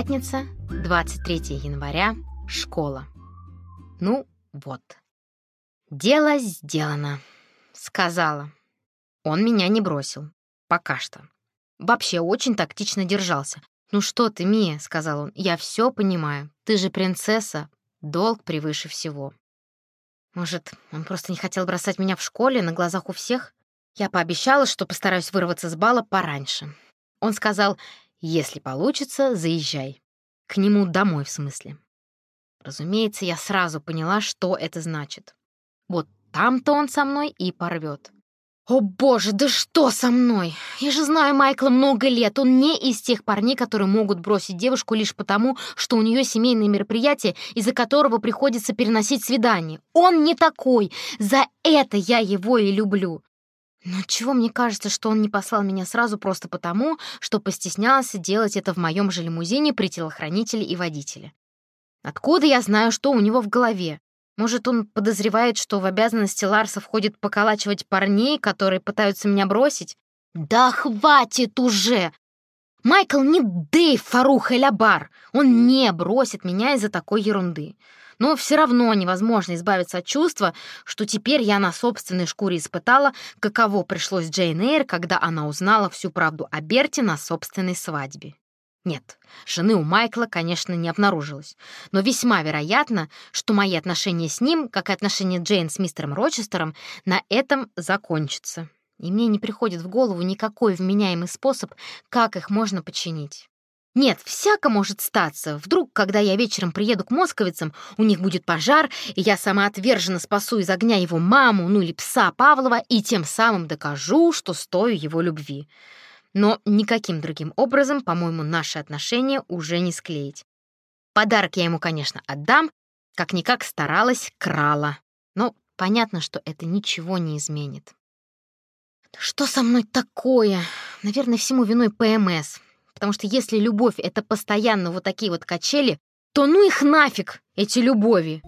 Пятница, 23 января, школа. Ну, вот. Дело сделано, сказала. Он меня не бросил. Пока что. Вообще очень тактично держался. «Ну что ты, Мия», — сказал он, — «я все понимаю. Ты же принцесса. Долг превыше всего». Может, он просто не хотел бросать меня в школе на глазах у всех? Я пообещала, что постараюсь вырваться с бала пораньше. Он сказал, если получится, заезжай. К нему домой, в смысле. Разумеется, я сразу поняла, что это значит. Вот там-то он со мной и порвет. О боже, да что со мной? Я же знаю Майкла много лет. Он не из тех парней, которые могут бросить девушку лишь потому, что у нее семейное мероприятие, из-за которого приходится переносить свидание. Он не такой. За это я его и люблю. Но чего мне кажется, что он не послал меня сразу просто потому, что постеснялся делать это в моем же лимузине при телохранителе и водителе? Откуда я знаю, что у него в голове? Может, он подозревает, что в обязанности Ларса входит поколачивать парней, которые пытаются меня бросить? Да хватит уже! Майкл не Дэйв Фарух Элябар. Он не бросит меня из-за такой ерунды. Но все равно невозможно избавиться от чувства, что теперь я на собственной шкуре испытала, каково пришлось Джейн Эйр, когда она узнала всю правду о Берте на собственной свадьбе. Нет, жены у Майкла, конечно, не обнаружилось, но весьма вероятно, что мои отношения с ним, как и отношения Джейн с мистером Рочестером, на этом закончатся. И мне не приходит в голову никакой вменяемый способ, как их можно починить. Нет, всяко может статься. Вдруг, когда я вечером приеду к московицам, у них будет пожар, и я сама отверженно спасу из огня его маму, ну или пса Павлова, и тем самым докажу, что стою его любви. Но никаким другим образом, по-моему, наши отношения уже не склеить. Подарок я ему, конечно, отдам, как-никак старалась, крала. Но понятно, что это ничего не изменит. Что со мной такое? Наверное, всему виной ПМС. Потому что если любовь — это постоянно вот такие вот качели, то ну их нафиг, эти любови.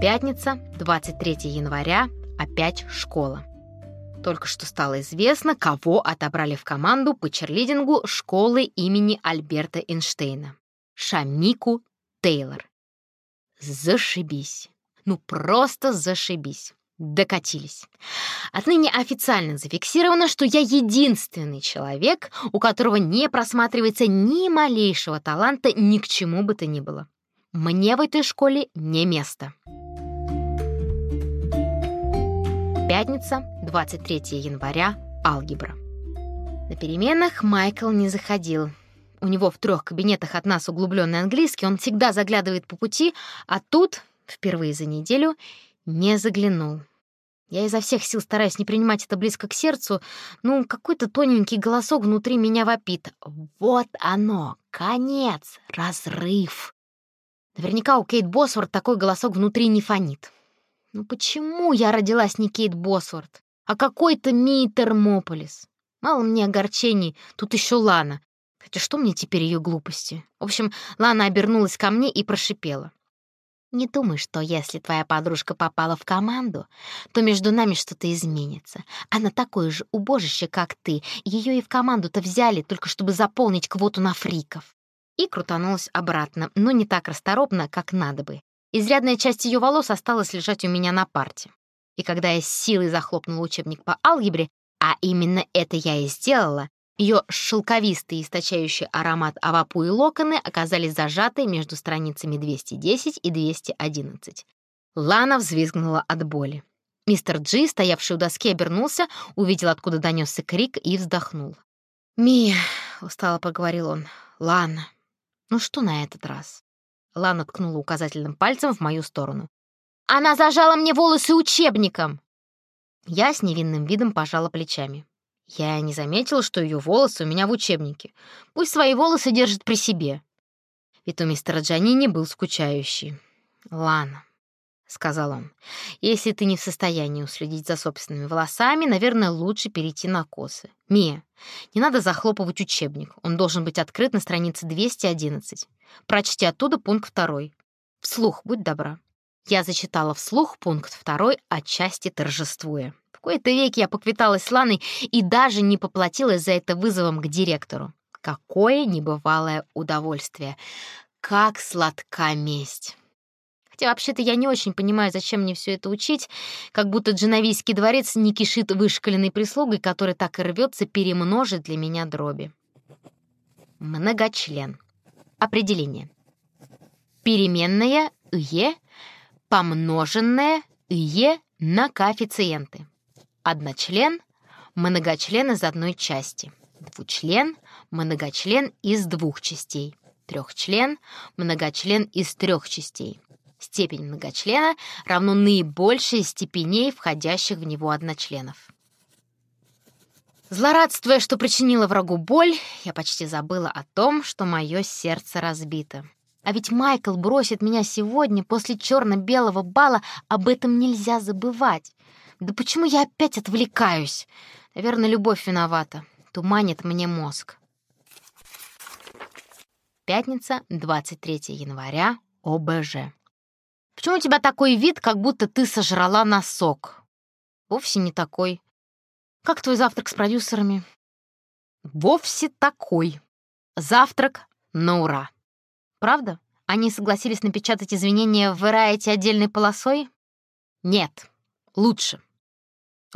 Пятница, 23 января, опять школа. Только что стало известно, кого отобрали в команду по черлидингу школы имени Альберта Эйнштейна. Шамику Тейлор. Зашибись. Ну просто зашибись. Докатились. Отныне официально зафиксировано, что я единственный человек, у которого не просматривается ни малейшего таланта ни к чему бы то ни было. Мне в этой школе не место. Пятница, 23 января, алгебра. На переменах Майкл не заходил. У него в трех кабинетах от нас углубленный английский, он всегда заглядывает по пути, а тут, впервые за неделю, не заглянул. Я изо всех сил стараюсь не принимать это близко к сердцу, ну, какой-то тоненький голосок внутри меня вопит. Вот оно, конец, разрыв. Наверняка у Кейт Босворт такой голосок внутри не фонит. Ну почему я родилась не Кейт Босворт, а какой-то Мии Термополис? Мало мне огорчений, тут еще Лана. Хотя что мне теперь ее глупости? В общем, Лана обернулась ко мне и прошипела. Не думай, что если твоя подружка попала в команду, то между нами что-то изменится. Она такое же убожище, как ты. Ее и в команду-то взяли, только чтобы заполнить квоту на фриков. И крутанулась обратно, но не так расторопно, как надо бы. Изрядная часть ее волос осталась лежать у меня на парте. И когда я с силой захлопнула учебник по алгебре, а именно это я и сделала, ее шелковистые, источающие аромат авапу и локоны оказались зажаты между страницами 210 и 211. Лана взвизгнула от боли. Мистер Джи, стоявший у доски, обернулся, увидел, откуда донесся крик, и вздохнул. «Мия», — устало поговорил он, — «Лана, ну что на этот раз?» Лана ткнула указательным пальцем в мою сторону. «Она зажала мне волосы учебником!» Я с невинным видом пожала плечами. Я не заметила, что ее волосы у меня в учебнике. Пусть свои волосы держит при себе. Ведь у мистера Джанини был скучающий. «Лана», — сказал он, — «если ты не в состоянии уследить за собственными волосами, наверное, лучше перейти на косы. Мия, не надо захлопывать учебник. Он должен быть открыт на странице 211. Прочти оттуда пункт второй. Вслух, будь добра». Я зачитала вслух пункт второй, отчасти торжествуя. Кои-то веки я поквиталась с Ланой и даже не поплатилась за это вызовом к директору. Какое небывалое удовольствие! Как сладка месть! Хотя вообще-то я не очень понимаю, зачем мне все это учить, как будто Дженовийский дворец не кишит вышкаленной прислугой, которая так и рвется перемножить для меня дроби. Многочлен. Определение. Переменная «е», помноженная «е» на коэффициенты. Одночлен — многочлен из одной части. Двучлен — многочлен из двух частей. Трехчлен — многочлен из трех частей. Степень многочлена равно наибольшей степеней входящих в него одночленов. Злорадствуя, что причинила врагу боль, я почти забыла о том, что мое сердце разбито. А ведь Майкл бросит меня сегодня после черно-белого бала, об этом нельзя забывать. Да почему я опять отвлекаюсь? Наверное, любовь виновата. Туманит мне мозг. Пятница, 23 января, ОБЖ. Почему у тебя такой вид, как будто ты сожрала носок? Вовсе не такой. Как твой завтрак с продюсерами? Вовсе такой. Завтрак на ура. Правда? Они согласились напечатать извинения в Variety отдельной полосой? Нет. Лучше.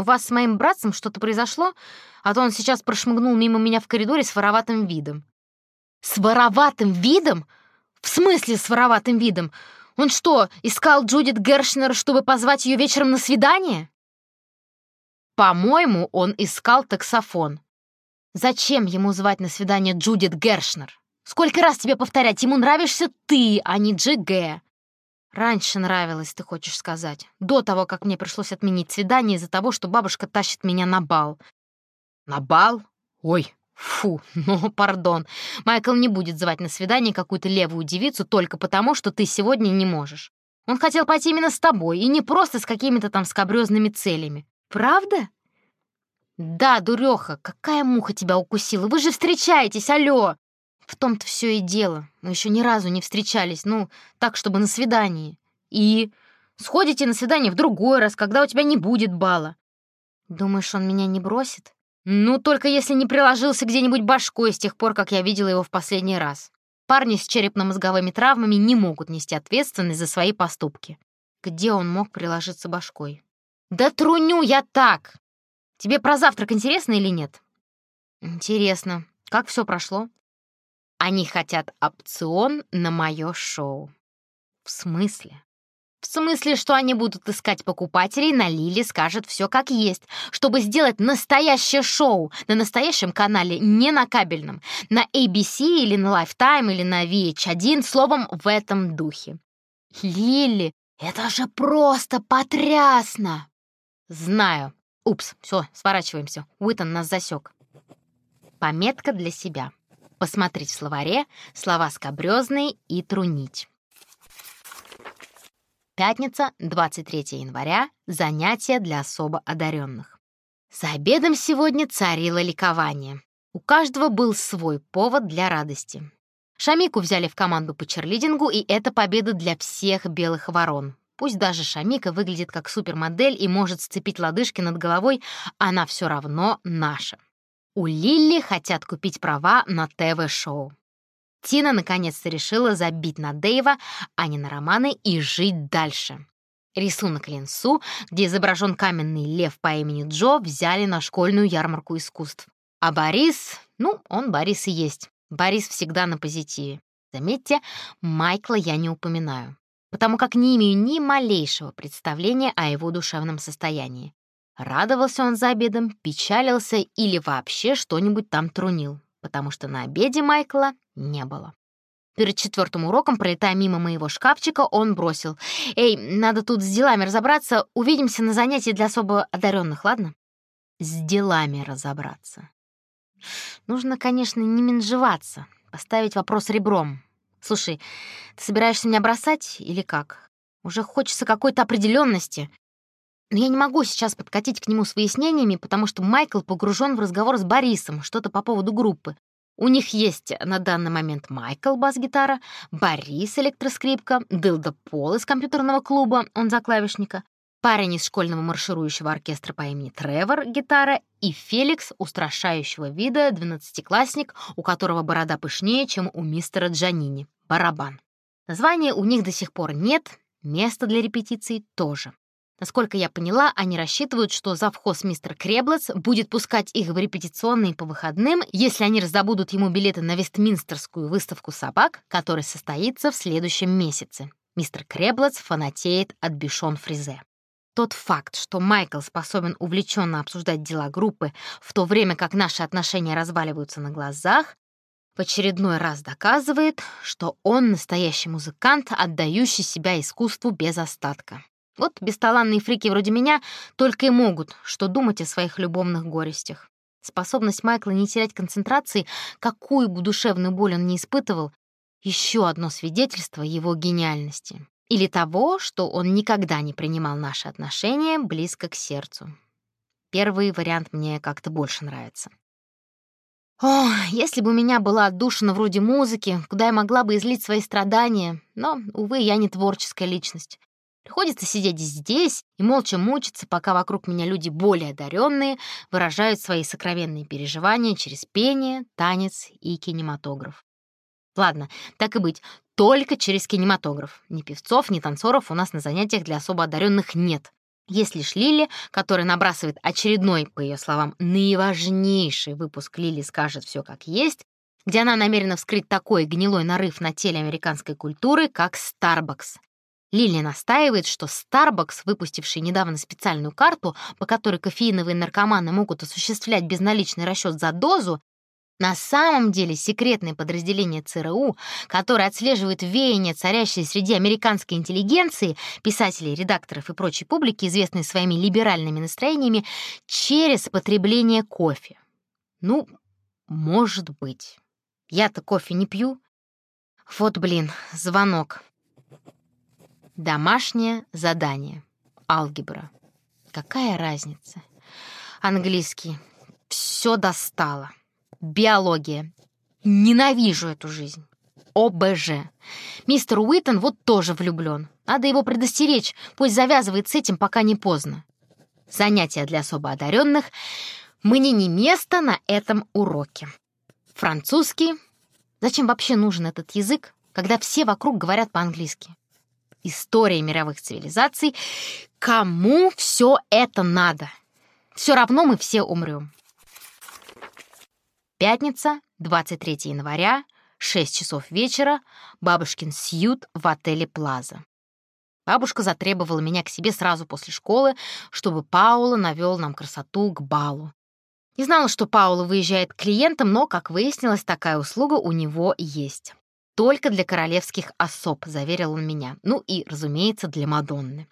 У вас с моим братцем что-то произошло, а то он сейчас прошмыгнул мимо меня в коридоре с вороватым видом. С вороватым видом? В смысле с вороватым видом? Он что, искал Джудит Гершнер, чтобы позвать ее вечером на свидание? По-моему, он искал таксофон. Зачем ему звать на свидание Джудит Гершнер? Сколько раз тебе повторять, ему нравишься ты, а не Дж.Г. Раньше нравилось, ты хочешь сказать. До того, как мне пришлось отменить свидание из-за того, что бабушка тащит меня на бал. На бал? Ой, Фу, ну, пардон. Майкл не будет звать на свидание какую-то левую девицу только потому, что ты сегодня не можешь. Он хотел пойти именно с тобой, и не просто с какими-то там скобрёзными целями. Правда? Да, дуреха, какая муха тебя укусила? Вы же встречаетесь, алло! В том-то все и дело. Мы еще ни разу не встречались, ну, так, чтобы на свидании. И сходите на свидание в другой раз, когда у тебя не будет бала. Думаешь, он меня не бросит? Ну, только если не приложился где-нибудь башкой с тех пор, как я видела его в последний раз. Парни с черепно-мозговыми травмами не могут нести ответственность за свои поступки. Где он мог приложиться башкой? Да труню я так! Тебе про завтрак интересно или нет? Интересно. Как все прошло? Они хотят опцион на мое шоу. В смысле? В смысле, что они будут искать покупателей, на Лили скажет все как есть, чтобы сделать настоящее шоу на настоящем канале, не на кабельном, на ABC или на Lifetime или на VH1, словом, в этом духе. Лили, это же просто потрясно! Знаю. Упс, все, сворачиваемся. Уитон нас засек. Пометка для себя. Посмотреть в словаре слова скобрёзные и трунить. Пятница, 23 января. Занятия для особо одаренных. За обедом сегодня царило ликование. У каждого был свой повод для радости. Шамику взяли в команду по черлидингу, и это победа для всех белых ворон. Пусть даже Шамика выглядит как супермодель и может сцепить лодыжки над головой, она все равно наша. У Лилли хотят купить права на ТВ-шоу. Тина наконец-то решила забить на Дэйва, а не на романы, и жить дальше. Рисунок Линсу, где изображен каменный лев по имени Джо, взяли на школьную ярмарку искусств. А Борис, ну, он Борис и есть. Борис всегда на позитиве. Заметьте, Майкла я не упоминаю, потому как не имею ни малейшего представления о его душевном состоянии. Радовался он за обедом, печалился или вообще что-нибудь там трунил потому что на обеде Майкла не было. Перед четвертым уроком, пролетая мимо моего шкафчика, он бросил. «Эй, надо тут с делами разобраться. Увидимся на занятии для особо одаренных, ладно?» «С делами разобраться». Нужно, конечно, не менжеваться, поставить вопрос ребром. «Слушай, ты собираешься меня бросать или как? Уже хочется какой-то определенности. Но я не могу сейчас подкатить к нему с выяснениями, потому что Майкл погружен в разговор с Борисом, что-то по поводу группы. У них есть на данный момент Майкл, бас-гитара, Борис, электроскрипка, Дылда Пол из компьютерного клуба, он за клавишника, парень из школьного марширующего оркестра по имени Тревор, гитара, и Феликс, устрашающего вида, двенадцатиклассник, у которого борода пышнее, чем у мистера Джанини, барабан. Названия у них до сих пор нет, места для репетиций тоже. Насколько я поняла, они рассчитывают, что завхоз мистер Креблец будет пускать их в репетиционные по выходным, если они раздобудут ему билеты на Вестминстерскую выставку собак, которая состоится в следующем месяце. Мистер Креблец фанатеет от Бишон Фризе. Тот факт, что Майкл способен увлеченно обсуждать дела группы, в то время как наши отношения разваливаются на глазах, в очередной раз доказывает, что он настоящий музыкант, отдающий себя искусству без остатка. Вот бесталанные фрики вроде меня только и могут что думать о своих любовных горестях. Способность Майкла не терять концентрации, какую бы душевную боль он не испытывал, еще одно свидетельство его гениальности. Или того, что он никогда не принимал наши отношения близко к сердцу. Первый вариант мне как-то больше нравится. О, если бы у меня была отдушина вроде музыки, куда я могла бы излить свои страдания, но, увы, я не творческая личность. Приходится сидеть здесь и молча мучиться, пока вокруг меня люди более одаренные выражают свои сокровенные переживания через пение, танец и кинематограф. Ладно, так и быть, только через кинематограф. Ни певцов, ни танцоров у нас на занятиях для особо одаренных нет. Есть лишь Лили, которая набрасывает очередной, по ее словам, наиважнейший выпуск «Лили скажет все как есть», где она намерена вскрыть такой гнилой нарыв на теле американской культуры, как Starbucks. Лили настаивает, что Starbucks, выпустивший недавно специальную карту, по которой кофеиновые наркоманы могут осуществлять безналичный расчет за дозу, на самом деле секретное подразделение ЦРУ, которое отслеживает веяния, царящие среди американской интеллигенции, писателей, редакторов и прочей публики, известной своими либеральными настроениями, через потребление кофе. Ну, может быть. Я-то кофе не пью. Вот, блин, звонок. Домашнее задание. Алгебра. Какая разница? Английский. Все достало. Биология. Ненавижу эту жизнь. ОБЖ. Мистер Уитон вот тоже влюблен. Надо его предостеречь, пусть завязывает с этим, пока не поздно. Занятия для особо одаренных. Мне не место на этом уроке. Французский. Зачем вообще нужен этот язык, когда все вокруг говорят по-английски? История мировых цивилизаций. Кому все это надо? Все равно мы все умрем. Пятница, 23 января, 6 часов вечера, бабушкин сьют в отеле «Плаза». Бабушка затребовала меня к себе сразу после школы, чтобы Паула навел нам красоту к балу. Не знала, что Паула выезжает к клиентам, но, как выяснилось, такая услуга у него есть. Только для королевских особ, заверил он меня. Ну и, разумеется, для Мадонны.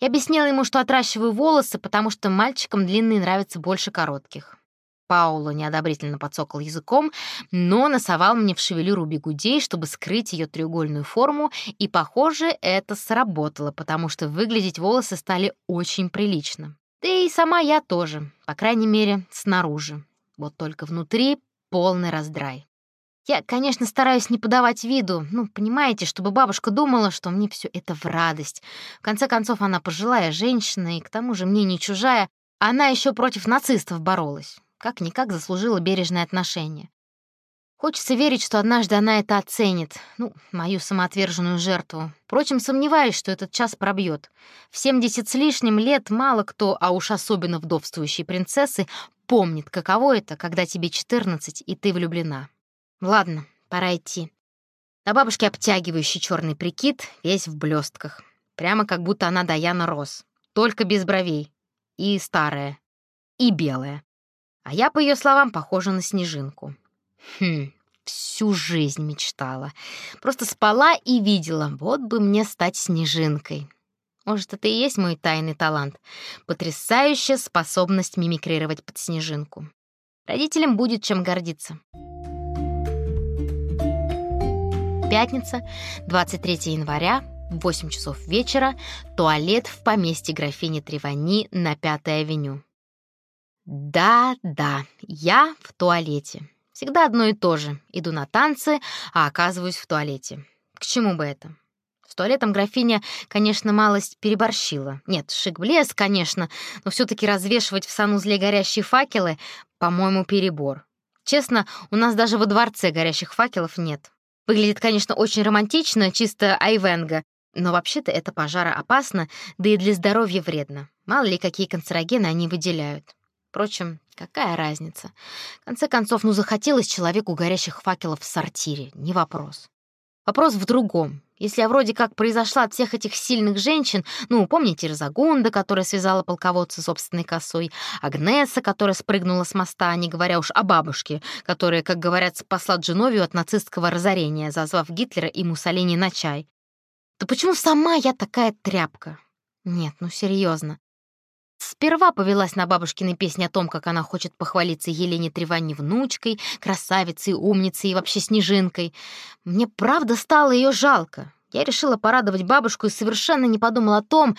Я объяснила ему, что отращиваю волосы, потому что мальчикам длинные нравятся больше коротких. Пауло неодобрительно подсокал языком, но носовал мне в шевелюру бигудей, чтобы скрыть ее треугольную форму, и, похоже, это сработало, потому что выглядеть волосы стали очень прилично. Да и сама я тоже, по крайней мере, снаружи. Вот только внутри полный раздрай. Я, конечно, стараюсь не подавать виду, ну, понимаете, чтобы бабушка думала, что мне все это в радость. В конце концов, она пожилая женщина, и к тому же мне не чужая. Она еще против нацистов боролась. Как-никак заслужила бережное отношение. Хочется верить, что однажды она это оценит, ну, мою самоотверженную жертву. Впрочем, сомневаюсь, что этот час пробьет. В 70 с лишним лет мало кто, а уж особенно вдовствующие принцессы, помнит, каково это, когда тебе 14 и ты влюблена. Ладно, пора идти. На бабушке обтягивающий черный прикид, весь в блестках. Прямо как будто она Даяна Рос. Только без бровей. И старая. И белая. А я, по ее словам, похожа на снежинку. Хм, всю жизнь мечтала. Просто спала и видела, вот бы мне стать снежинкой. Может, это и есть мой тайный талант. Потрясающая способность мимикрировать под снежинку. Родителям будет чем гордиться. Пятница, 23 января, 8 часов вечера, туалет в поместье графини Тревани на 5-й авеню. Да-да, я в туалете. Всегда одно и то же. Иду на танцы, а оказываюсь в туалете. К чему бы это? С туалетом графиня, конечно, малость переборщила. Нет, шик-блеск, конечно, но все таки развешивать в санузле горящие факелы, по-моему, перебор. Честно, у нас даже во дворце горящих факелов нет. Выглядит, конечно, очень романтично, чисто айвенга, но вообще-то это пожароопасно, да и для здоровья вредно. Мало ли, какие канцерогены они выделяют. Впрочем, какая разница? В конце концов, ну захотелось человеку горящих факелов в сортире, не вопрос. Вопрос в другом. Если я вроде как произошла от всех этих сильных женщин, ну, помните Розагунда, которая связала полководца собственной косой, Агнеса, которая спрыгнула с моста, не говоря уж о бабушке, которая, как говорят, спасла Дженовию от нацистского разорения, зазвав Гитлера и Муссолини на чай, то почему сама я такая тряпка? Нет, ну серьезно. Сперва повелась на бабушкины песни о том, как она хочет похвалиться Елене Тревани внучкой, красавицей, умницей и вообще снежинкой. Мне правда стало ее жалко. Я решила порадовать бабушку и совершенно не подумала о том,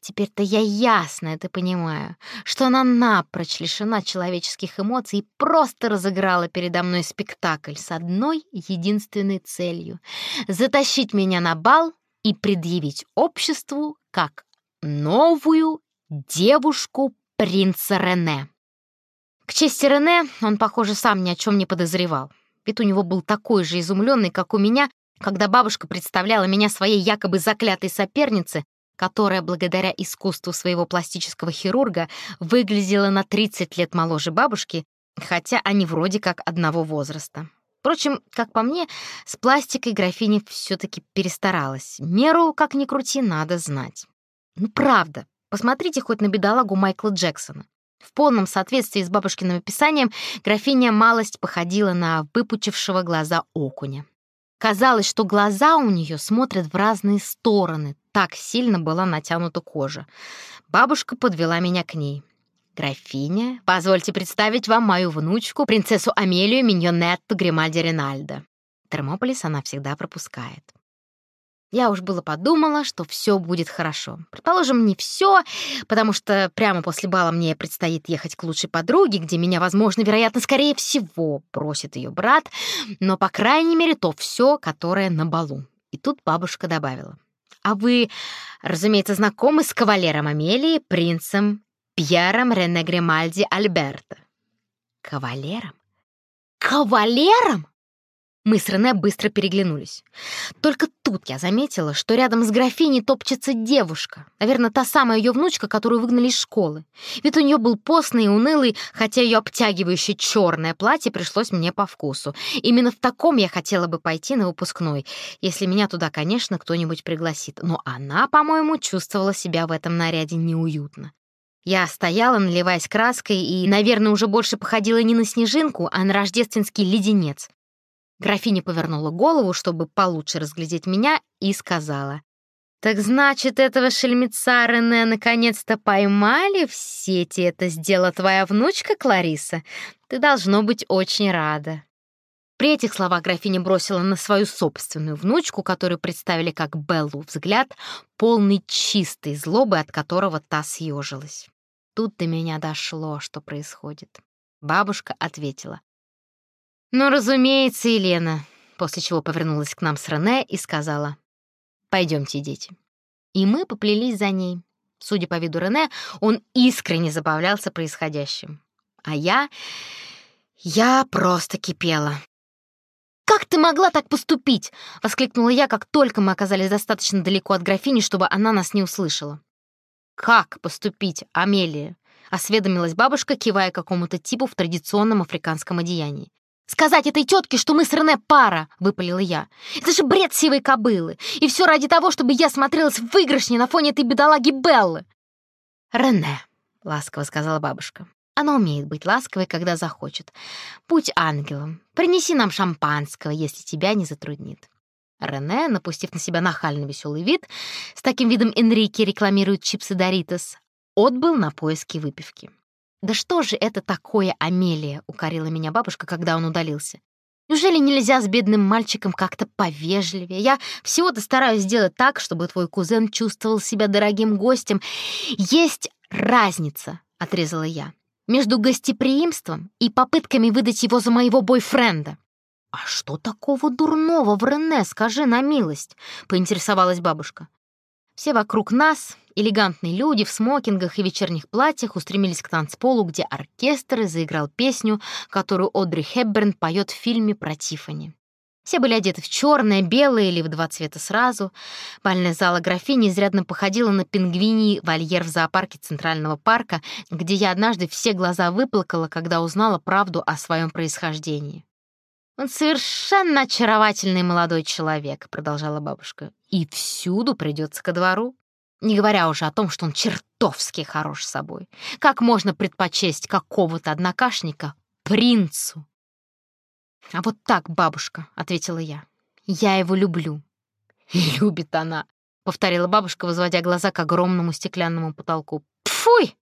теперь-то я ясно это понимаю, что она напрочь лишена человеческих эмоций и просто разыграла передо мной спектакль с одной единственной целью — затащить меня на бал и предъявить обществу как новую девушку принца Рене. К чести Рене он, похоже, сам ни о чем не подозревал. Вид у него был такой же изумленный, как у меня, когда бабушка представляла меня своей якобы заклятой сопернице, которая, благодаря искусству своего пластического хирурга, выглядела на 30 лет моложе бабушки, хотя они вроде как одного возраста. Впрочем, как по мне, с пластикой графиня все-таки перестаралась. Меру, как ни крути, надо знать. Ну, правда, посмотрите хоть на бедолагу Майкла Джексона. В полном соответствии с бабушкиным описанием графиня малость походила на выпучившего глаза окуня. Казалось, что глаза у нее смотрят в разные стороны, так сильно была натянута кожа. Бабушка подвела меня к ней. «Графиня, позвольте представить вам мою внучку, принцессу Амелию Миньонетту Гримальди Ринальдо». Термополис она всегда пропускает. Я уж было подумала, что все будет хорошо. Предположим, не все, потому что прямо после бала мне предстоит ехать к лучшей подруге, где меня, возможно, вероятно, скорее всего, просит ее брат, но, по крайней мере, то все, которое на балу. И тут бабушка добавила. «А вы, разумеется, знакомы с кавалером Амелии, принцем Пьером Рене Гримальди Альберто. Кавалером? Кавалером? Мы с Рене быстро переглянулись. Только тут я заметила, что рядом с графиней топчется девушка. Наверное, та самая ее внучка, которую выгнали из школы. Ведь у нее был постный и унылый, хотя ее обтягивающее черное платье пришлось мне по вкусу. Именно в таком я хотела бы пойти на выпускной, если меня туда, конечно, кто-нибудь пригласит. Но она, по-моему, чувствовала себя в этом наряде неуютно. Я стояла, наливаясь краской, и, наверное, уже больше походила не на снежинку, а на рождественский леденец. Графиня повернула голову, чтобы получше разглядеть меня, и сказала. «Так значит, этого шельмеца Рене наконец-то поймали в сети? Это сделала твоя внучка Клариса? Ты должно быть очень рада». При этих словах графиня бросила на свою собственную внучку, которую представили как Беллу, взгляд, полный чистой злобы, от которого та съежилась. Тут до меня дошло, что происходит. Бабушка ответила. «Ну, разумеется, Елена», после чего повернулась к нам с Рене и сказала. «Пойдемте, дети». И мы поплелись за ней. Судя по виду Рене, он искренне забавлялся происходящим. А я... я просто кипела. «Как ты могла так поступить?» — воскликнула я, как только мы оказались достаточно далеко от графини, чтобы она нас не услышала. «Как поступить, Амелия?» — осведомилась бабушка, кивая какому-то типу в традиционном африканском одеянии. «Сказать этой тетке, что мы с Рене пара!» — выпалила я. «Это же бред сивой кобылы! И все ради того, чтобы я смотрелась выигрышнее на фоне этой бедолаги Беллы!» «Рене», — ласково сказала бабушка. Она умеет быть ласковой, когда захочет. Будь ангелом. Принеси нам шампанского, если тебя не затруднит. Рене, напустив на себя нахальный веселый вид, с таким видом Энрике рекламирует чипсы Доритос, отбыл на поиски выпивки. «Да что же это такое, Амелия?» — укорила меня бабушка, когда он удалился. «Неужели нельзя с бедным мальчиком как-то повежливее? Я всего-то стараюсь сделать так, чтобы твой кузен чувствовал себя дорогим гостем. Есть разница», — отрезала я между гостеприимством и попытками выдать его за моего бойфренда. «А что такого дурного в Рене, скажи на милость?» — поинтересовалась бабушка. Все вокруг нас, элегантные люди в смокингах и вечерних платьях, устремились к танцполу, где оркестр заиграл песню, которую Одри Хепберн поет в фильме про Тиффани. Все были одеты в черное, белое или в два цвета сразу. Бальная зала графини изрядно походила на пингвиний вольер в зоопарке Центрального парка, где я однажды все глаза выплакала, когда узнала правду о своем происхождении. «Он совершенно очаровательный молодой человек», — продолжала бабушка, «и всюду придется ко двору. Не говоря уже о том, что он чертовски хорош собой. Как можно предпочесть какого-то однокашника принцу?» «А вот так, бабушка», — ответила я. «Я его люблю». «Любит она», — повторила бабушка, возводя глаза к огромному стеклянному потолку. «Пфуй!»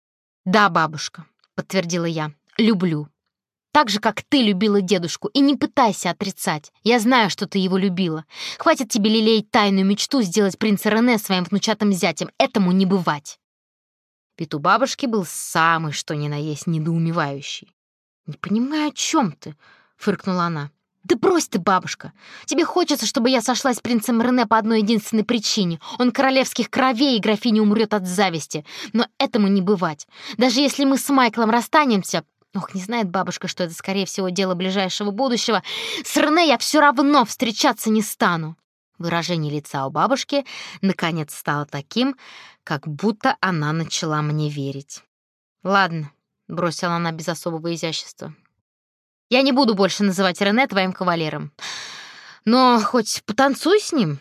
«Да, бабушка», — подтвердила я, — «люблю. Так же, как ты любила дедушку, и не пытайся отрицать. Я знаю, что ты его любила. Хватит тебе лелеять тайную мечту сделать принца Рене своим внучатым зятем. Этому не бывать». Вид у бабушки был самый, что ни на есть, недоумевающий. «Не понимаю, о чем ты?» — фыркнула она. «Да брось ты, бабушка! Тебе хочется, чтобы я сошлась с принцем Рене по одной единственной причине. Он королевских кровей, и графиня умрет от зависти. Но этому не бывать. Даже если мы с Майклом расстанемся... Ох, не знает бабушка, что это, скорее всего, дело ближайшего будущего. С Рене я все равно встречаться не стану». Выражение лица у бабушки наконец стало таким, как будто она начала мне верить. «Ладно», — бросила она без особого изящества. Я не буду больше называть Рене твоим кавалером. Но хоть потанцуй с ним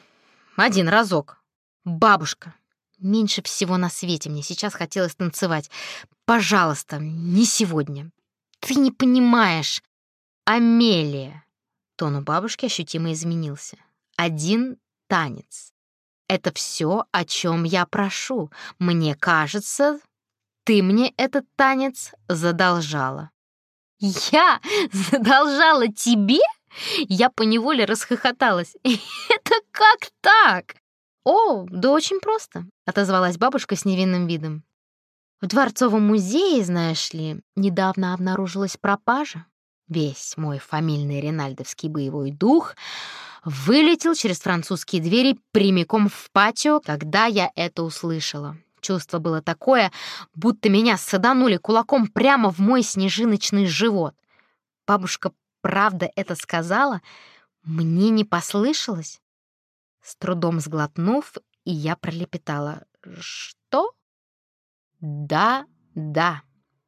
один разок. Бабушка, меньше всего на свете мне сейчас хотелось танцевать. Пожалуйста, не сегодня. Ты не понимаешь. Амелия. Тон у бабушки ощутимо изменился. Один танец. Это все, о чем я прошу. Мне кажется, ты мне этот танец задолжала. «Я задолжала тебе?» Я поневоле расхохоталась. «Это как так?» «О, да очень просто», — отозвалась бабушка с невинным видом. «В Дворцовом музее, знаешь ли, недавно обнаружилась пропажа. Весь мой фамильный ренальдовский боевой дух вылетел через французские двери прямиком в патио, когда я это услышала. Чувство было такое, будто меня саданули кулаком прямо в мой снежиночный живот. Бабушка правда это сказала? Мне не послышалось? С трудом сглотнув, и я пролепетала. «Что?» «Да, да».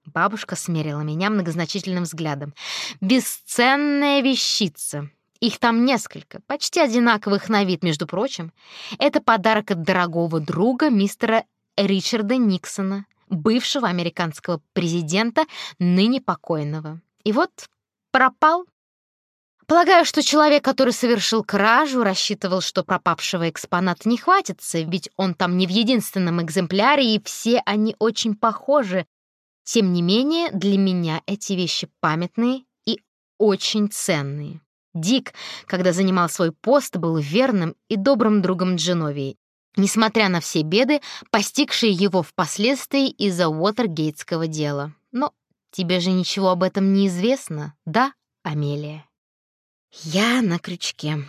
Бабушка смерила меня многозначительным взглядом. «Бесценная вещица. Их там несколько, почти одинаковых на вид, между прочим. Это подарок от дорогого друга мистера Ричарда Никсона, бывшего американского президента, ныне покойного. И вот пропал. Полагаю, что человек, который совершил кражу, рассчитывал, что пропавшего экспоната не хватится, ведь он там не в единственном экземпляре, и все они очень похожи. Тем не менее, для меня эти вещи памятные и очень ценные. Дик, когда занимал свой пост, был верным и добрым другом Дженовии, несмотря на все беды, постигшие его впоследствии из-за Уотергейтского дела. Но тебе же ничего об этом не известно, да, Амелия? Я на крючке.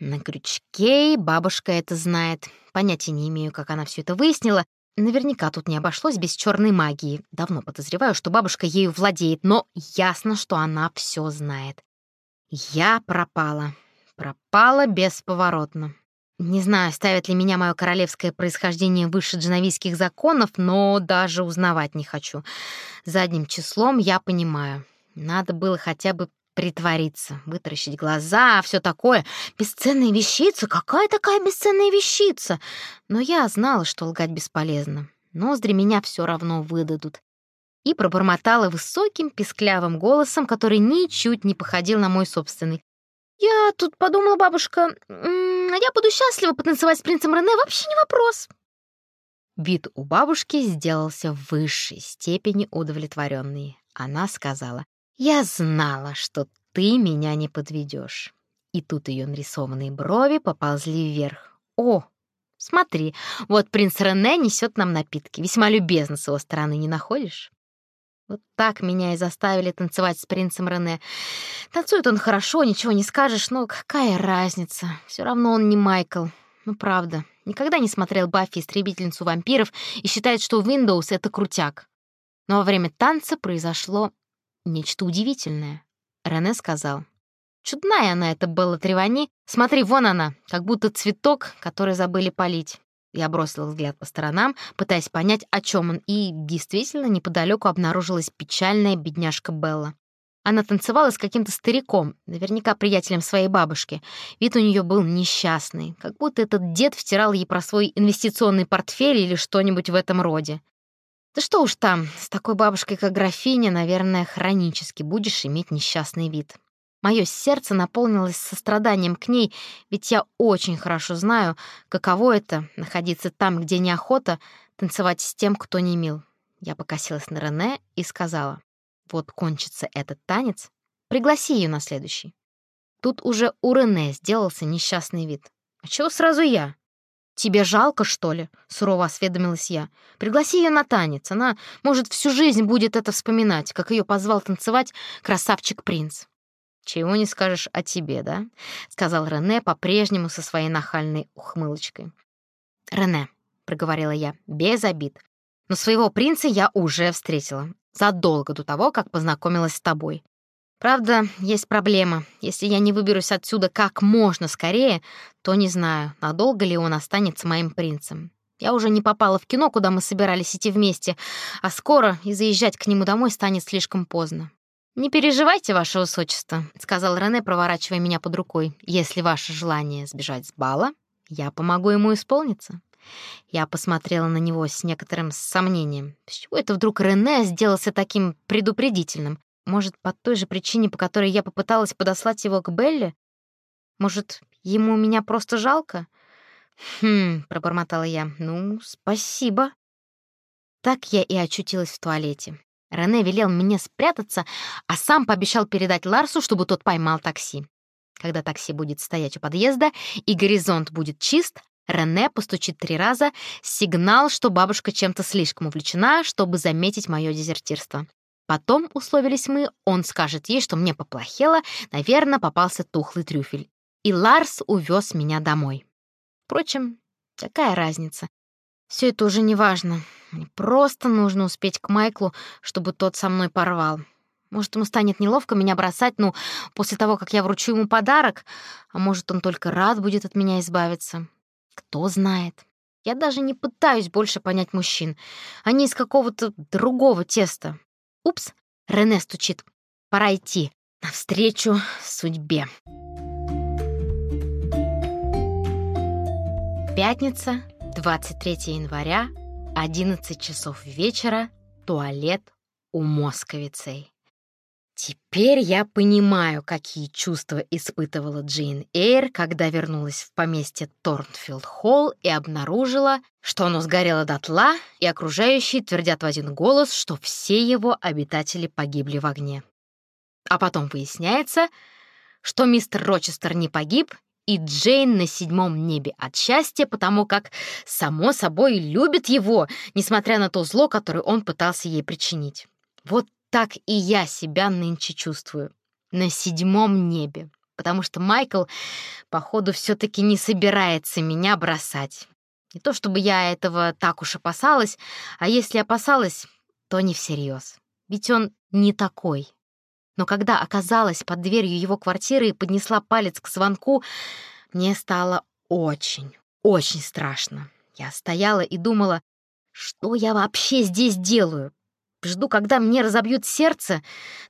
На крючке, и бабушка это знает. Понятия не имею, как она все это выяснила. Наверняка тут не обошлось без черной магии. Давно подозреваю, что бабушка ею владеет, но ясно, что она все знает. Я пропала. Пропала бесповоротно. Не знаю, ставит ли меня мое королевское происхождение выше дженовийских законов, но даже узнавать не хочу. Задним числом я понимаю. Надо было хотя бы притвориться, вытаращить глаза, все такое. Бесценная вещица? Какая такая бесценная вещица? Но я знала, что лгать бесполезно. Ноздри меня все равно выдадут. И пробормотала высоким, писклявым голосом, который ничуть не походил на мой собственный. «Я тут подумала, бабушка, я буду счастлива потанцевать с принцем Рене, вообще не вопрос». Вид у бабушки сделался в высшей степени удовлетворенный. Она сказала, «Я знала, что ты меня не подведешь». И тут ее нарисованные брови поползли вверх. «О, смотри, вот принц Рене несет нам напитки. Весьма любезно с его стороны, не находишь?» Вот так меня и заставили танцевать с принцем Рене. Танцует он хорошо, ничего не скажешь, но какая разница? Все равно он не Майкл. Ну, правда. Никогда не смотрел Баффи «Истребительницу вампиров» и считает, что Windows — это крутяк. Но во время танца произошло нечто удивительное. Рене сказал. Чудная она, эта Белла Тревани. Смотри, вон она, как будто цветок, который забыли полить. Я бросила взгляд по сторонам, пытаясь понять, о чем он, и действительно неподалеку обнаружилась печальная бедняжка Белла. Она танцевала с каким-то стариком, наверняка приятелем своей бабушки. Вид у нее был несчастный, как будто этот дед втирал ей про свой инвестиционный портфель или что-нибудь в этом роде. Да что уж там, с такой бабушкой, как графиня, наверное, хронически будешь иметь несчастный вид. Мое сердце наполнилось состраданием к ней, ведь я очень хорошо знаю, каково это — находиться там, где неохота, танцевать с тем, кто не мил. Я покосилась на Рене и сказала, вот кончится этот танец, пригласи ее на следующий. Тут уже у Рене сделался несчастный вид. «А чего сразу я?» «Тебе жалко, что ли?» — сурово осведомилась я. «Пригласи ее на танец. Она, может, всю жизнь будет это вспоминать, как ее позвал танцевать красавчик-принц». «Чего не скажешь о тебе, да?» — сказал Рене по-прежнему со своей нахальной ухмылочкой. «Рене», — проговорила я, — «без обид. Но своего принца я уже встретила, задолго до того, как познакомилась с тобой. Правда, есть проблема. Если я не выберусь отсюда как можно скорее, то не знаю, надолго ли он останется моим принцем. Я уже не попала в кино, куда мы собирались идти вместе, а скоро и заезжать к нему домой станет слишком поздно. «Не переживайте, ваше высочество», — сказал Рене, проворачивая меня под рукой. «Если ваше желание сбежать с бала, я помогу ему исполниться». Я посмотрела на него с некоторым сомнением. С чего это вдруг Рене сделался таким предупредительным? Может, по той же причине, по которой я попыталась подослать его к Белле? Может, ему меня просто жалко? «Хм», — пробормотала я, — «ну, спасибо». Так я и очутилась в туалете. Рене велел мне спрятаться, а сам пообещал передать Ларсу, чтобы тот поймал такси. Когда такси будет стоять у подъезда и горизонт будет чист, Рене постучит три раза, сигнал, что бабушка чем-то слишком увлечена, чтобы заметить мое дезертирство. Потом, условились мы, он скажет ей, что мне поплохело, наверное, попался тухлый трюфель. И Ларс увез меня домой. Впрочем, какая разница? Все это уже не важно. Мне просто нужно успеть к Майклу, чтобы тот со мной порвал. Может, ему станет неловко меня бросать, ну, после того, как я вручу ему подарок, а может, он только рад будет от меня избавиться. Кто знает. Я даже не пытаюсь больше понять мужчин. Они из какого-то другого теста. Упс, Рене стучит. Пора идти навстречу судьбе. Пятница, 23 января, 11 часов вечера, туалет у московицей. Теперь я понимаю, какие чувства испытывала Джейн Эйр, когда вернулась в поместье Торнфилд-Холл и обнаружила, что оно сгорело дотла, и окружающие твердят в один голос, что все его обитатели погибли в огне. А потом выясняется, что мистер Рочестер не погиб и Джейн на седьмом небе от счастья, потому как, само собой, любит его, несмотря на то зло, которое он пытался ей причинить. Вот так и я себя нынче чувствую. На седьмом небе. Потому что Майкл, походу, все-таки не собирается меня бросать. Не то чтобы я этого так уж опасалась, а если опасалась, то не всерьез. Ведь он не такой. Но когда оказалась под дверью его квартиры и поднесла палец к звонку, мне стало очень, очень страшно. Я стояла и думала, что я вообще здесь делаю? Жду, когда мне разобьют сердце.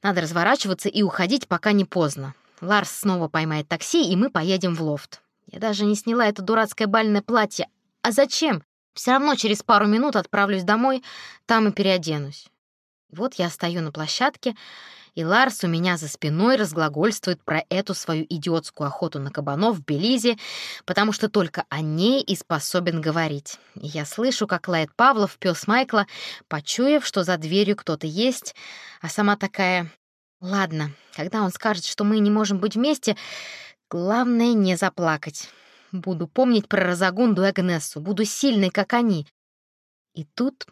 Надо разворачиваться и уходить, пока не поздно. Ларс снова поймает такси, и мы поедем в лофт. Я даже не сняла это дурацкое бальное платье. А зачем? Все равно через пару минут отправлюсь домой, там и переоденусь. Вот я стою на площадке и Ларс у меня за спиной разглагольствует про эту свою идиотскую охоту на кабанов в Белизе, потому что только о ней и способен говорить. И я слышу, как лает Павлов, пес Майкла, почуяв, что за дверью кто-то есть, а сама такая... Ладно, когда он скажет, что мы не можем быть вместе, главное не заплакать. Буду помнить про Розагунду и Агнессу, буду сильной, как они. И тут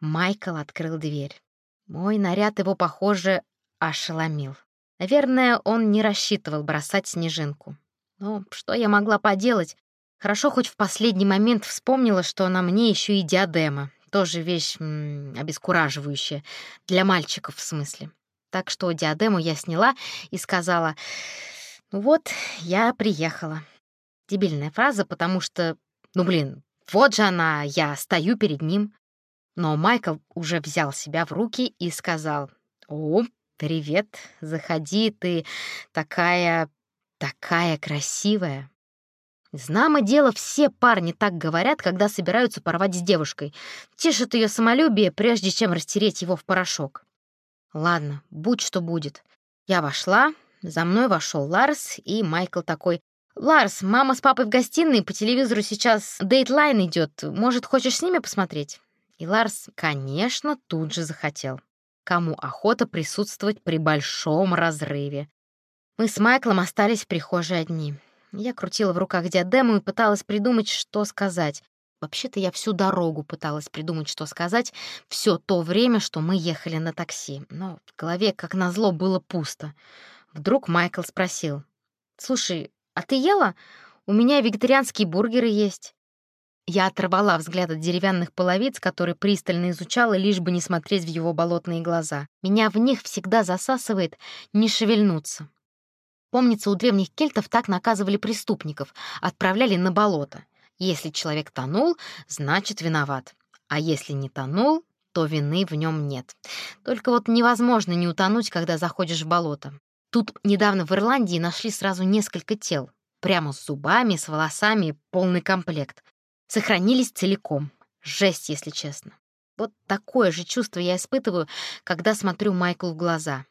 Майкл открыл дверь. Мой наряд его, похоже, ошеломил. Наверное, он не рассчитывал бросать снежинку. Но что я могла поделать? Хорошо, хоть в последний момент вспомнила, что на мне еще и диадема. Тоже вещь м -м, обескураживающая. Для мальчиков, в смысле. Так что диадему я сняла и сказала, «Ну вот, я приехала». Дебильная фраза, потому что, ну блин, вот же она, я стою перед ним. Но Майкл уже взял себя в руки и сказал, «О, привет, заходи, ты такая, такая красивая». Знамо дело, все парни так говорят, когда собираются порвать с девушкой. Тешат ее самолюбие, прежде чем растереть его в порошок. Ладно, будь что будет. Я вошла, за мной вошел Ларс, и Майкл такой, «Ларс, мама с папой в гостиной, по телевизору сейчас Dateline идет. Может, хочешь с ними посмотреть?» И Ларс, конечно, тут же захотел. Кому охота присутствовать при большом разрыве. Мы с Майклом остались в прихожей одни. Я крутила в руках диадему и пыталась придумать, что сказать. Вообще-то я всю дорогу пыталась придумать, что сказать, все то время, что мы ехали на такси. Но в голове, как назло, было пусто. Вдруг Майкл спросил. «Слушай, а ты ела? У меня вегетарианские бургеры есть». Я оторвала взгляд от деревянных половиц, которые пристально изучала, лишь бы не смотреть в его болотные глаза. Меня в них всегда засасывает не шевельнуться. Помнится, у древних кельтов так наказывали преступников, отправляли на болото. Если человек тонул, значит виноват. А если не тонул, то вины в нем нет. Только вот невозможно не утонуть, когда заходишь в болото. Тут недавно в Ирландии нашли сразу несколько тел. Прямо с зубами, с волосами, полный комплект. Сохранились целиком. Жесть, если честно. Вот такое же чувство я испытываю, когда смотрю Майклу в глаза.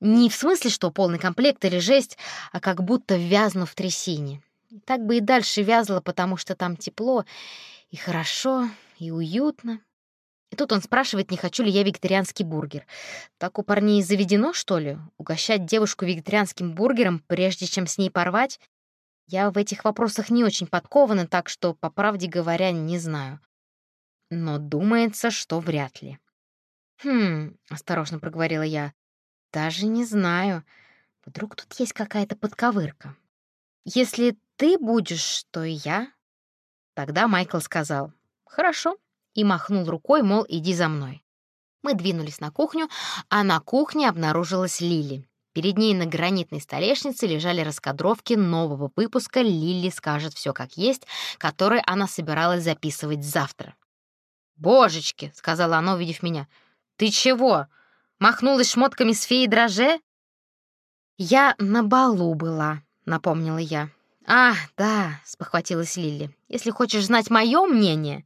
Не в смысле, что полный комплект или жесть, а как будто вязну в трясине. Так бы и дальше вязла, потому что там тепло и хорошо, и уютно. И тут он спрашивает, не хочу ли я вегетарианский бургер. Так у парней заведено, что ли, угощать девушку вегетарианским бургером, прежде чем с ней порвать? Я в этих вопросах не очень подкована, так что, по правде говоря, не знаю. Но думается, что вряд ли. «Хм», — осторожно проговорила я, даже не знаю. Вдруг тут есть какая-то подковырка. Если ты будешь, то и я. Тогда Майкл сказал «Хорошо» и махнул рукой, мол, иди за мной. Мы двинулись на кухню, а на кухне обнаружилась Лили. Перед ней на гранитной столешнице лежали раскадровки нового выпуска «Лили скажет все как есть», который она собиралась записывать завтра. «Божечки!» — сказала она, увидев меня. «Ты чего? Махнулась шмотками с феей дроже? «Я на балу была», — напомнила я. «А, да», — спохватилась Лили. «Если хочешь знать мое мнение,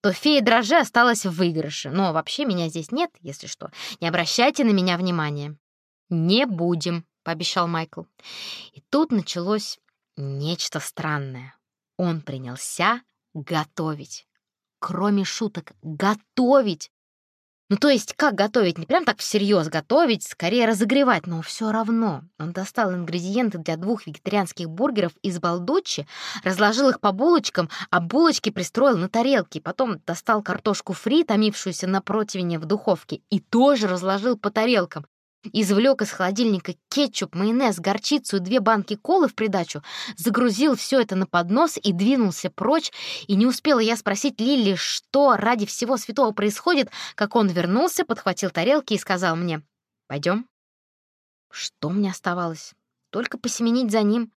то фея дроже осталась в выигрыше. Но вообще меня здесь нет, если что. Не обращайте на меня внимания». «Не будем», — пообещал Майкл. И тут началось нечто странное. Он принялся готовить. Кроме шуток, готовить! Ну, то есть, как готовить? Не прям так всерьез готовить, скорее разогревать, но все равно. Он достал ингредиенты для двух вегетарианских бургеров из балдуччи, разложил их по булочкам, а булочки пристроил на тарелке. Потом достал картошку фри, томившуюся на противне в духовке, и тоже разложил по тарелкам. Извлек из холодильника кетчуп, майонез, горчицу и две банки колы в придачу, загрузил все это на поднос и двинулся прочь, и не успела я спросить Лили, что ради всего святого происходит, как он вернулся, подхватил тарелки и сказал мне «Пойдем». Что мне оставалось? Только посеменить за ним.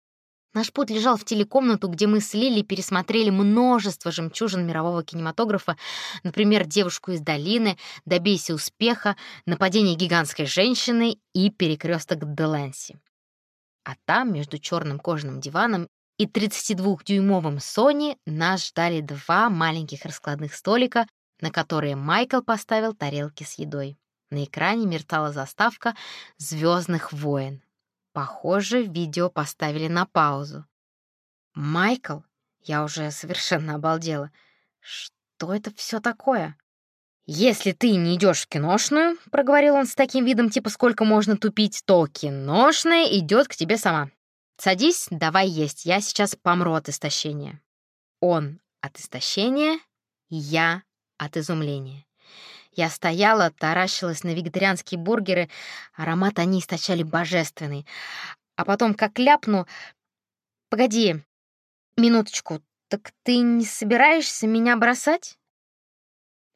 Наш путь лежал в телекомнату, где мы с Лили пересмотрели множество жемчужин мирового кинематографа, например, «Девушку из долины», «Добейся успеха», «Нападение гигантской женщины» и «Перекресток Деланси». А там, между черным кожаным диваном и 32-дюймовым Sony, нас ждали два маленьких раскладных столика, на которые Майкл поставил тарелки с едой. На экране мерцала заставка «Звездных войн». Похоже, видео поставили на паузу. «Майкл?» Я уже совершенно обалдела. «Что это все такое?» «Если ты не идешь в киношную, — проговорил он с таким видом, типа сколько можно тупить, то киношная идет к тебе сама. Садись, давай есть, я сейчас помру от истощения». Он от истощения, я от изумления. Я стояла, таращилась на вегетарианские бургеры, аромат они источали божественный. А потом как ляпну... Погоди, минуточку, так ты не собираешься меня бросать?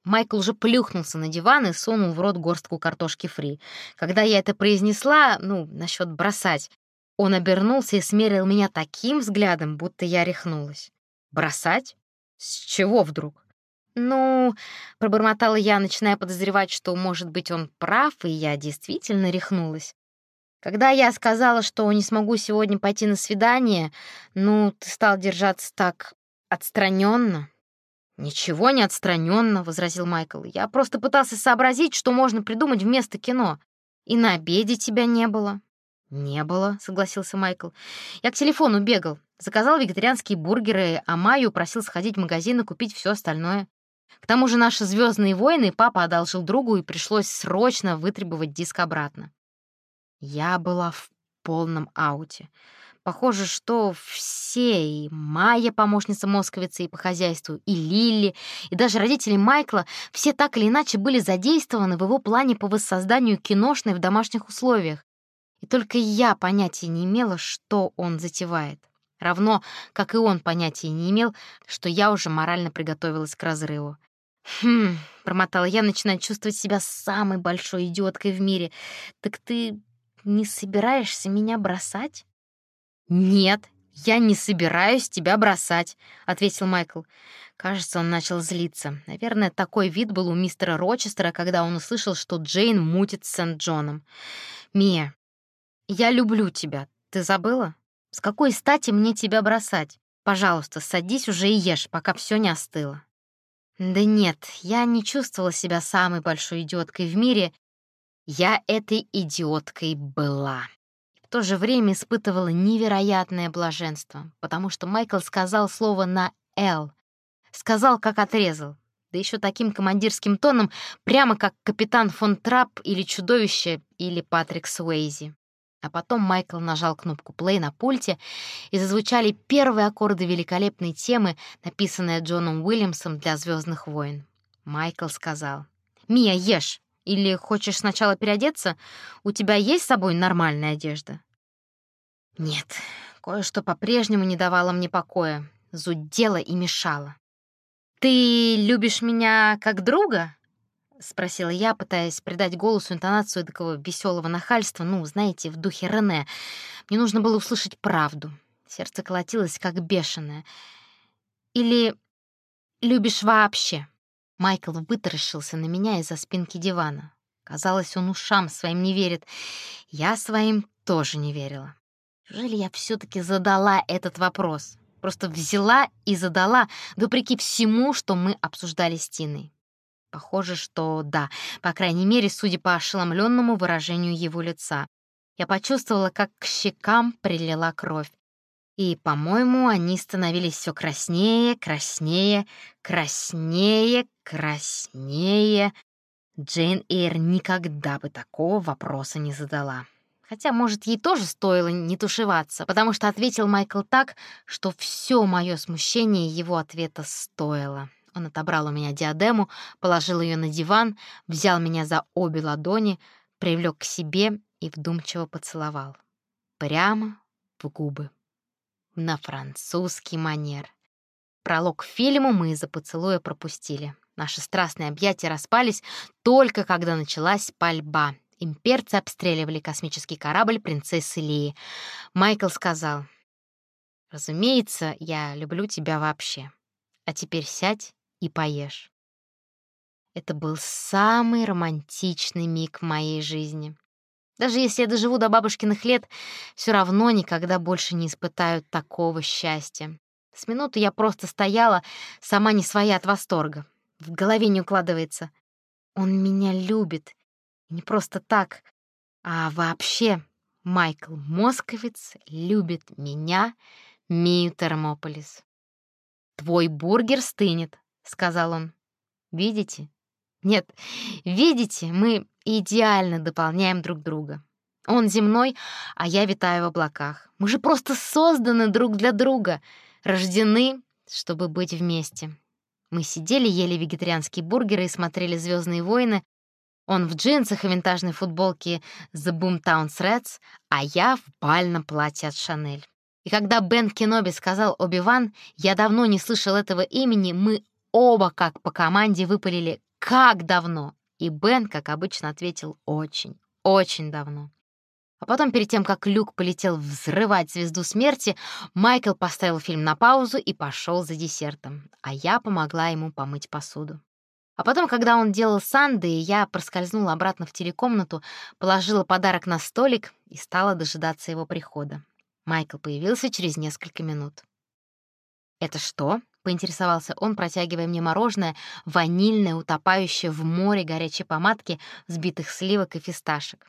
Майкл уже плюхнулся на диван и сунул в рот горстку картошки фри. Когда я это произнесла, ну, насчет бросать, он обернулся и смерил меня таким взглядом, будто я рехнулась. Бросать? С чего вдруг? «Ну...» — пробормотала я, начиная подозревать, что, может быть, он прав, и я действительно рехнулась. Когда я сказала, что не смогу сегодня пойти на свидание, ну, ты стал держаться так отстраненно. «Ничего не отстраненно, возразил Майкл. «Я просто пытался сообразить, что можно придумать вместо кино. И на обеде тебя не было». «Не было», — согласился Майкл. «Я к телефону бегал. Заказал вегетарианские бургеры, а Майю просил сходить в магазин и купить все остальное. К тому же наши «Звездные войны» папа одолжил другу, и пришлось срочно вытребовать диск обратно. Я была в полном ауте. Похоже, что все, и Майя, помощница московицы и по хозяйству, и Лилли, и даже родители Майкла, все так или иначе были задействованы в его плане по воссозданию киношной в домашних условиях. И только я понятия не имела, что он затевает. Равно, как и он понятия не имел, что я уже морально приготовилась к разрыву. «Хм», — промотала я, начиная чувствовать себя самой большой идиоткой в мире. «Так ты не собираешься меня бросать?» «Нет, я не собираюсь тебя бросать», — ответил Майкл. Кажется, он начал злиться. Наверное, такой вид был у мистера Рочестера, когда он услышал, что Джейн мутит с Сент-Джоном. «Мия, я люблю тебя. Ты забыла? С какой стати мне тебя бросать? Пожалуйста, садись уже и ешь, пока все не остыло». Да нет, я не чувствовала себя самой большой идиоткой в мире. Я этой идиоткой была в то же время испытывала невероятное блаженство, потому что Майкл сказал слово на «Л». Сказал, как отрезал. Да еще таким командирским тоном, прямо как капитан фон Трапп или чудовище, или Патрик Суэйзи. А потом Майкл нажал кнопку плей на пульте, и зазвучали первые аккорды великолепной темы, написанные Джоном Уильямсом для «Звездных войн». Майкл сказал, «Мия, ешь!» Или хочешь сначала переодеться? У тебя есть с собой нормальная одежда?» Нет, кое-что по-прежнему не давало мне покоя, зудело и мешало. «Ты любишь меня как друга?» — спросила я, пытаясь придать голосу интонацию такого веселого нахальства, ну, знаете, в духе Рене. Мне нужно было услышать правду. Сердце колотилось, как бешеное. «Или любишь вообще?» Майкл вытаращился на меня из-за спинки дивана. Казалось, он ушам своим не верит. Я своим тоже не верила. Неужели я все таки задала этот вопрос? Просто взяла и задала, вопреки всему, что мы обсуждали с Тиной. Похоже, что да, по крайней мере, судя по ошеломленному выражению его лица. Я почувствовала, как к щекам прилила кровь. И, по-моему, они становились все краснее, краснее, краснее, краснее. Джейн Эйр никогда бы такого вопроса не задала. Хотя, может, ей тоже стоило не тушеваться, потому что ответил Майкл так, что все мое смущение его ответа стоило. Он отобрал у меня диадему, положил ее на диван, взял меня за обе ладони, привлек к себе и вдумчиво поцеловал. Прямо в губы на французский манер. Пролог к фильму мы из-за поцелуя пропустили. Наши страстные объятия распались только когда началась пальба. Имперцы обстреливали космический корабль принцессы Лии. Майкл сказал, «Разумеется, я люблю тебя вообще. А теперь сядь и поешь». Это был самый романтичный миг в моей жизни. Даже если я доживу до бабушкиных лет, все равно никогда больше не испытаю такого счастья. С минуты я просто стояла, сама не своя от восторга. В голове не укладывается. Он меня любит. Не просто так, а вообще Майкл Московец любит меня, Мию Термополис. «Твой бургер стынет», — сказал он. «Видите? Нет, видите, мы идеально дополняем друг друга. Он земной, а я витаю в облаках. Мы же просто созданы друг для друга, рождены, чтобы быть вместе. Мы сидели, ели вегетарианские бургеры и смотрели «Звездные войны». Он в джинсах и винтажной футболке The Boomtown Reds, а я в бальном платье от Шанель. И когда Бен Кеноби сказал Оби-Ван, я давно не слышал этого имени, мы оба как по команде выпалили «Как давно?» И Бен, как обычно, ответил «Очень, очень давно». А потом, перед тем, как Люк полетел взрывать звезду смерти, Майкл поставил фильм на паузу и пошел за десертом, а я помогла ему помыть посуду. А потом, когда он делал санды, я проскользнула обратно в телекомнату, положила подарок на столик и стала дожидаться его прихода. Майкл появился через несколько минут. «Это что?» — поинтересовался он, протягивая мне мороженое, ванильное, утопающее в море горячей помадки, взбитых сливок и фисташек.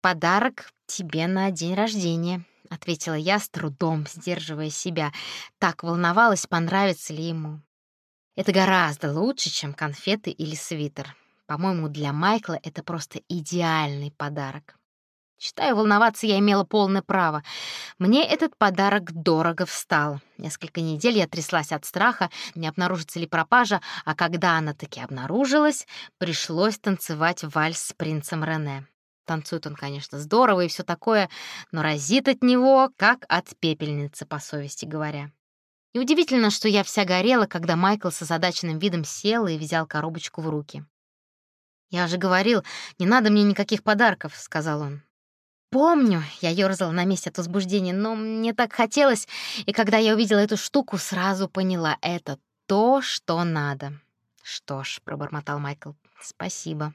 «Подарок тебе на день рождения», — ответила я, с трудом сдерживая себя. Так волновалась, понравится ли ему. «Это гораздо лучше, чем конфеты или свитер. По-моему, для Майкла это просто идеальный подарок». Считаю, волноваться я имела полное право. Мне этот подарок дорого встал. Несколько недель я тряслась от страха, не обнаружится ли пропажа, а когда она таки обнаружилась, пришлось танцевать вальс с принцем Рене. Танцует он, конечно, здорово и все такое, но разит от него, как от пепельницы, по совести говоря. И удивительно, что я вся горела, когда Майкл с озадаченным видом сел и взял коробочку в руки. «Я же говорил, не надо мне никаких подарков», — сказал он. «Помню», — я ёрзала на месте от возбуждения, но мне так хотелось, и когда я увидела эту штуку, сразу поняла — это то, что надо. «Что ж», — пробормотал Майкл, — «спасибо».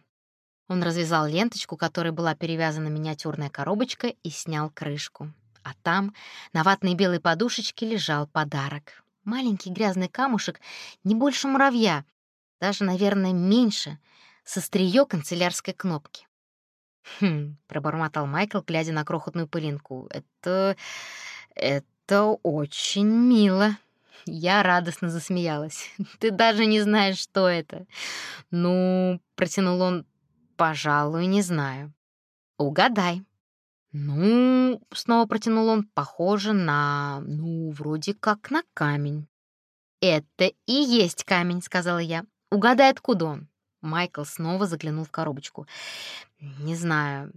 Он развязал ленточку, которой была перевязана миниатюрная коробочка, и снял крышку. А там на ватной белой подушечке лежал подарок. Маленький грязный камушек, не больше муравья, даже, наверное, меньше, со остриё канцелярской кнопки. «Хм», — пробормотал Майкл, глядя на крохотную пылинку. «Это... это очень мило». Я радостно засмеялась. «Ты даже не знаешь, что это». «Ну...» — протянул он. «Пожалуй, не знаю». «Угадай». «Ну...» — снова протянул он. «Похоже на... ну, вроде как на камень». «Это и есть камень», — сказала я. «Угадай, откуда он». Майкл снова заглянул в коробочку. «Не знаю.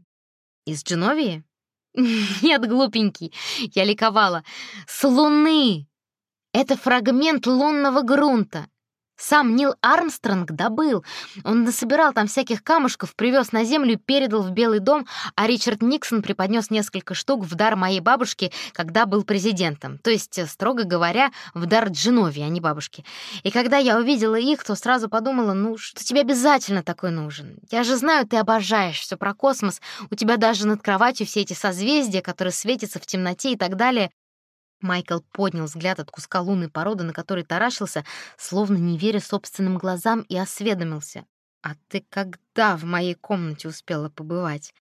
Из Дженовии?» «Нет, глупенький!» Я ликовала. «С Луны! Это фрагмент лунного грунта. Сам Нил Армстронг добыл. Он насобирал там всяких камушков, привез на землю и передал в Белый дом, а Ричард Никсон преподнес несколько штук в дар моей бабушке, когда был президентом. То есть, строго говоря, в дар Дженови, а не бабушке. И когда я увидела их, то сразу подумала, ну, что тебе обязательно такой нужен. Я же знаю, ты обожаешь все про космос. У тебя даже над кроватью все эти созвездия, которые светятся в темноте и так далее. Майкл поднял взгляд от куска лунной породы, на который таращился, словно не веря собственным глазам, и осведомился. «А ты когда в моей комнате успела побывать?»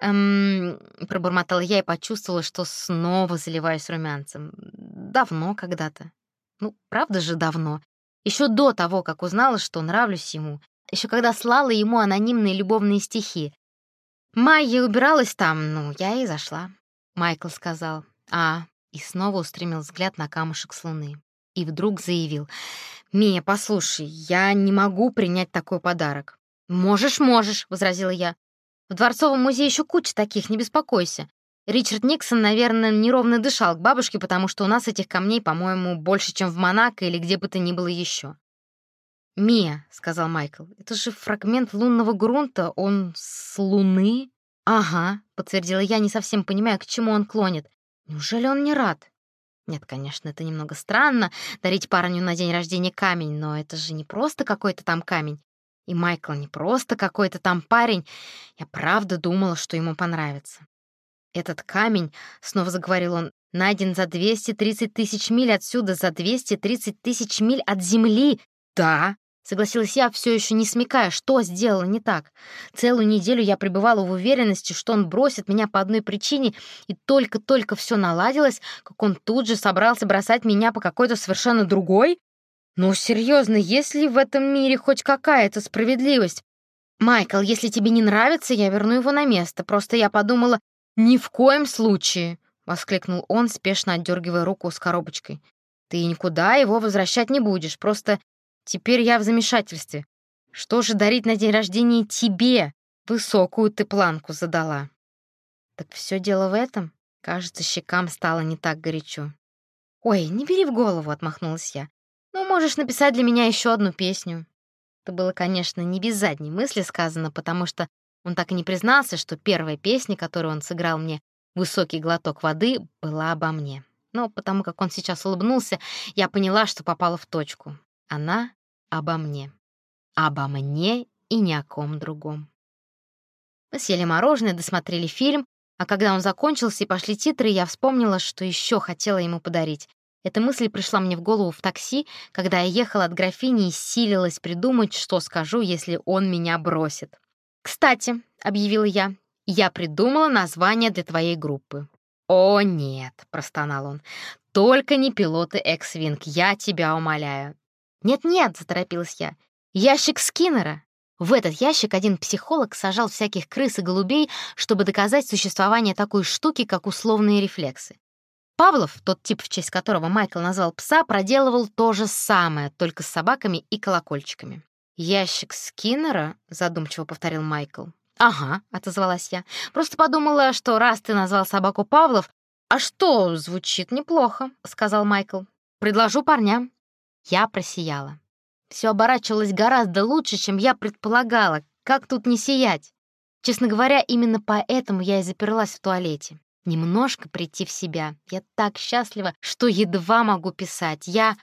«Эм...» — пробормотала я и почувствовала, что снова заливаюсь румянцем. «Давно когда-то». «Ну, правда же давно. Еще до того, как узнала, что нравлюсь ему. Еще когда слала ему анонимные любовные стихи. Майя убиралась там, ну, я и зашла». Майкл сказал. «А, и снова устремил взгляд на камушек с луны. И вдруг заявил. «Мия, послушай, я не могу принять такой подарок». «Можешь, можешь», — возразила я. «В Дворцовом музее еще куча таких, не беспокойся. Ричард Никсон, наверное, неровно дышал к бабушке, потому что у нас этих камней, по-моему, больше, чем в Монако или где бы то ни было еще. «Мия», — сказал Майкл, — «это же фрагмент лунного грунта, он с Луны?» «Ага», — подтвердила я, не совсем понимая, к чему он клонит. Неужели он не рад? Нет, конечно, это немного странно дарить парню на день рождения камень, но это же не просто какой-то там камень. И Майкл не просто какой-то там парень. Я правда думала, что ему понравится. Этот камень, снова заговорил он, найден за 230 тысяч миль отсюда, за 230 тысяч миль от Земли. Да, Согласилась я, все еще не смекая, что сделала не так. Целую неделю я пребывала в уверенности, что он бросит меня по одной причине, и только-только все наладилось, как он тут же собрался бросать меня по какой-то совершенно другой. Ну, серьезно, есть ли в этом мире хоть какая-то справедливость? Майкл, если тебе не нравится, я верну его на место. Просто я подумала, ни в коем случае, воскликнул он, спешно отдергивая руку с коробочкой. Ты никуда его возвращать не будешь, просто Теперь я в замешательстве. Что же дарить на день рождения тебе? Высокую ты планку задала. Так все дело в этом? Кажется, щекам стало не так горячо. «Ой, не бери в голову», — отмахнулась я. «Ну, можешь написать для меня еще одну песню». Это было, конечно, не без задней мысли сказано, потому что он так и не признался, что первая песня, которую он сыграл мне, «Высокий глоток воды», была обо мне. Но потому как он сейчас улыбнулся, я поняла, что попала в точку. Она обо мне. Обо мне и ни о ком другом. Мы съели мороженое, досмотрели фильм, а когда он закончился и пошли титры, я вспомнила, что еще хотела ему подарить. Эта мысль пришла мне в голову в такси, когда я ехала от графини и силилась придумать, что скажу, если он меня бросит. «Кстати», — объявила я, — «я придумала название для твоей группы». «О, нет», — простонал он, — «только не пилоты X-Wing, я тебя умоляю». «Нет-нет», — заторопилась я, — «ящик Скиннера». В этот ящик один психолог сажал всяких крыс и голубей, чтобы доказать существование такой штуки, как условные рефлексы. Павлов, тот тип, в честь которого Майкл назвал пса, проделывал то же самое, только с собаками и колокольчиками. «Ящик Скиннера?» — задумчиво повторил Майкл. «Ага», — отозвалась я. «Просто подумала, что раз ты назвал собаку Павлов...» «А что, звучит неплохо», — сказал Майкл. «Предложу парням». Я просияла. Все оборачивалось гораздо лучше, чем я предполагала. Как тут не сиять? Честно говоря, именно поэтому я и заперлась в туалете. Немножко прийти в себя. Я так счастлива, что едва могу писать. Я...